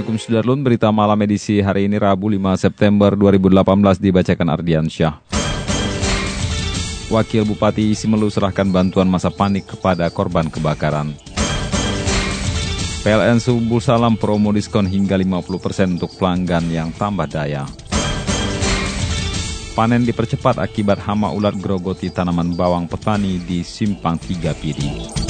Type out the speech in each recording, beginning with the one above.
Assalamualaikum Sudarlun, berita malam edisi hari ini Rabu 5 September 2018 dibacakan Ardian Syah. Wakil Bupati Simelu serahkan bantuan masa panik kepada korban kebakaran. PLN Subul Salam promo diskon hingga 50% untuk pelanggan yang tambah daya. Panen dipercepat akibat hama ulat grogoti tanaman bawang petani di Simpang 3 Pidi.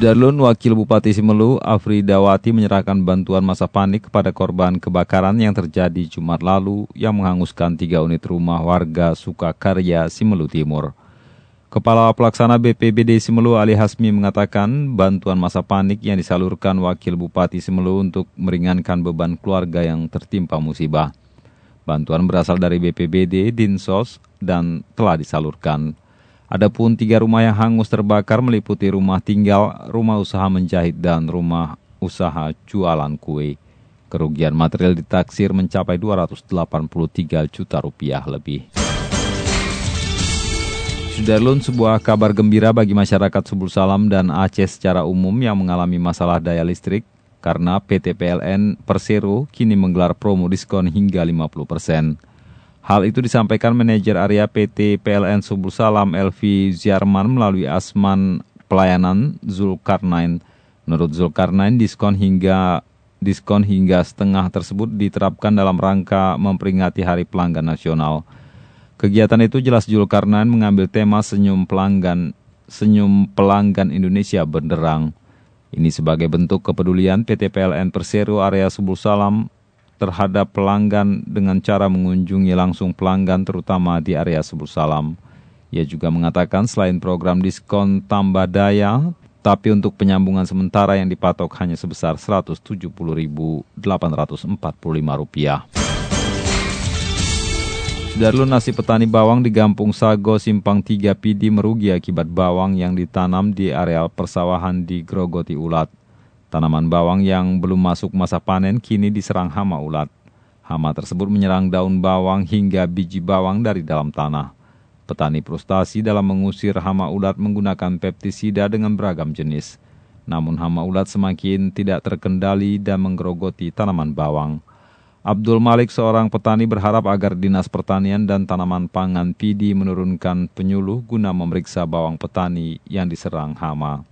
Darlun, Wakil Bupati Simelu, Afri Dawati menyerahkan bantuan masa panik kepada korban kebakaran yang terjadi Jumat lalu yang menghanguskan tiga unit rumah warga Sukakarya, Simelu Timur. Kepala Pelaksana BPBD Simelu Ali Hasmi mengatakan bantuan masa panik yang disalurkan Wakil Bupati Simelu untuk meringankan beban keluarga yang tertimpa musibah. Bantuan berasal dari BPBD, Dinsos, dan telah disalurkan. Adapun tiga rumah yang hangus terbakar meliputi rumah tinggal, rumah usaha menjahit, dan rumah usaha jualan kue. Kerugian material ditaksir mencapai 283 juta rupiah lebih. Sudarlun sebuah kabar gembira bagi masyarakat Subul Salam dan Aceh secara umum yang mengalami masalah daya listrik karena PT PLN Persero kini menggelar promo diskon hingga 50 persen. Hal itu disampaikan manajer area PT PLN Subul Salam Elvi Ziarman melalui Asman Pelayanan Zulkarnain. Menurut Zulkarnain, diskon hingga diskon hingga setengah tersebut diterapkan dalam rangka memperingati Hari Pelanggan Nasional. Kegiatan itu jelas Zulkarnain mengambil tema Senyum Pelanggan Senyum Pelanggan Indonesia Benderang. Ini sebagai bentuk kepedulian PT PLN Persero area Subul Salam terhadap pelanggan dengan cara mengunjungi langsung pelanggan terutama di area Subul Salam. Ia juga mengatakan selain program diskon tambah daya, tapi untuk penyambungan sementara yang dipatok hanya sebesar Rp170.845. Darlu nasi petani bawang di Gampung Sago Simpang 3 Pidi merugi akibat bawang yang ditanam di areal persawahan di Grogoti Ulat. Tanaman bawang yang belum masuk masa panen kini diserang hama ulat. Hama tersebut menyerang daun bawang hingga biji bawang dari dalam tanah. Petani frustasi dalam mengusir hama ulat menggunakan pestisida dengan beragam jenis. Namun hama ulat semakin tidak terkendali dan menggerogoti tanaman bawang. Abdul Malik, seorang petani berharap agar Dinas Pertanian dan Tanaman Pangan PD menurunkan penyuluh guna memeriksa bawang petani yang diserang hama.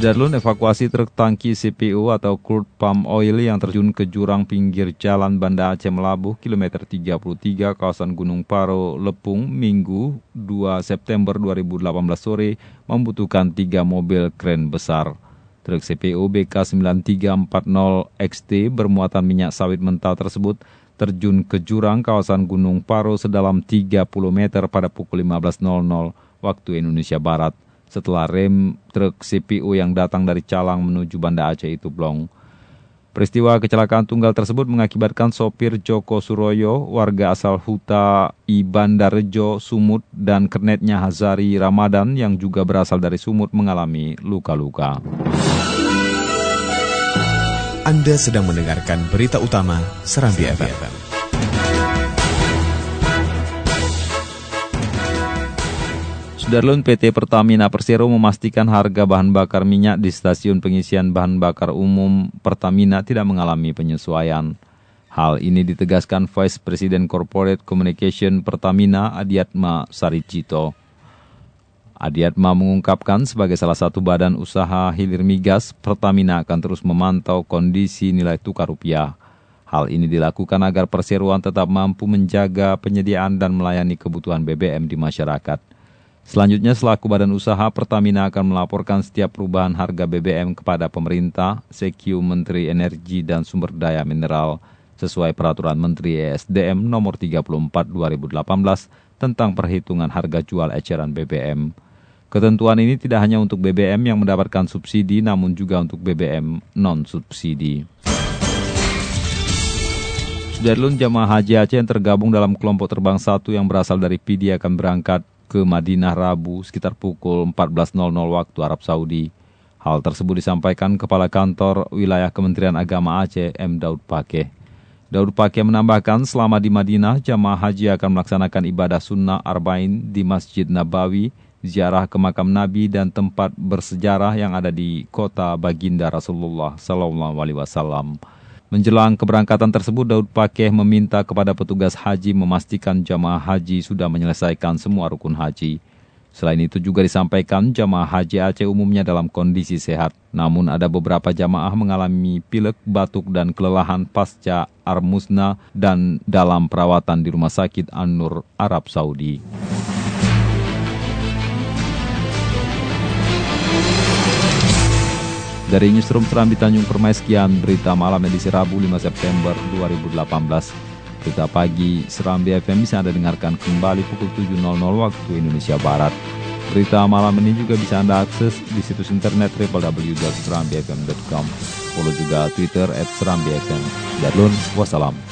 Darlun evakuasi truk tangki CPU atau crude palm oil yang terjun ke jurang pinggir jalan Banda Aceh Melabuh kilometer 33 kawasan Gunung Paro, Lepung, Minggu 2 September 2018 sore membutuhkan tiga mobil kren besar. Truk CPU BK9340XT bermuatan minyak sawit mentah tersebut terjun ke jurang kawasan Gunung Paro sedalam 30 meter pada pukul 15.00 waktu Indonesia Barat setelah rem truk CPU yang datang dari Calang menuju Banda Aceh itu blong. Peristiwa kecelakaan tunggal tersebut mengakibatkan sopir Joko Suroyo, warga asal Huta I Bandarejo, Sumut, dan kernetnya Hazari Ramadan yang juga berasal dari Sumut mengalami luka-luka. Anda sedang mendengarkan berita utama Serambi FM. Sudarlun PT Pertamina Persero memastikan harga bahan bakar minyak di stasiun pengisian bahan bakar umum Pertamina tidak mengalami penyesuaian. Hal ini ditegaskan Vice President Corporate Communication Pertamina Adiatma Saricito. Adiatma mengungkapkan sebagai salah satu badan usaha hilir migas, Pertamina akan terus memantau kondisi nilai tukar rupiah. Hal ini dilakukan agar perseroan tetap mampu menjaga penyediaan dan melayani kebutuhan BBM di masyarakat. Selanjutnya, selaku badan usaha, Pertamina akan melaporkan setiap perubahan harga BBM kepada pemerintah, Sekiu Menteri Energi dan Sumber Daya Mineral, sesuai Peraturan Menteri ESDM Nomor 34 2018 tentang perhitungan harga jual eceran BBM. Ketentuan ini tidak hanya untuk BBM yang mendapatkan subsidi, namun juga untuk BBM non-subsidi. Sudarlun jamaah haji Aceh yang tergabung dalam kelompok terbang satu yang berasal dari Pidi akan berangkat ke Madinah Rabu sekitar pukul 14.00 waktu Arab Saudi. Hal tersebut disampaikan Kepala Kantor Wilayah Kementerian Agama Aceh M. Daud Pakeh. Daud Pakeh menambahkan selama di Madinah, jamaah haji akan melaksanakan ibadah sunnah arba'in di Masjid Nabawi ziarah ke makam Nabi dan tempat bersejarah yang ada di kota baginda Rasulullah Sallallahu Alaihi Wasallam. Menjelang keberangkatan tersebut, Daud Pakeh meminta kepada petugas haji memastikan jamaah haji sudah menyelesaikan semua rukun haji. Selain itu juga disampaikan jamaah haji Aceh umumnya dalam kondisi sehat. Namun ada beberapa jamaah mengalami pilek, batuk, dan kelelahan pasca armusna dan dalam perawatan di Rumah Sakit An-Nur, Arab Saudi. Dari Newsroom Serambi Tanjung Permai, sekian berita malam edisi Rabu 5 September 2018. Berita pagi Serambi FM bisa Anda dengarkan kembali pukul 7.00 waktu Indonesia Barat. Berita malam ini juga bisa Anda akses di situs internet www.serambifm.com. Follow juga Twitter at Serambi FM. Darlun, wassalam.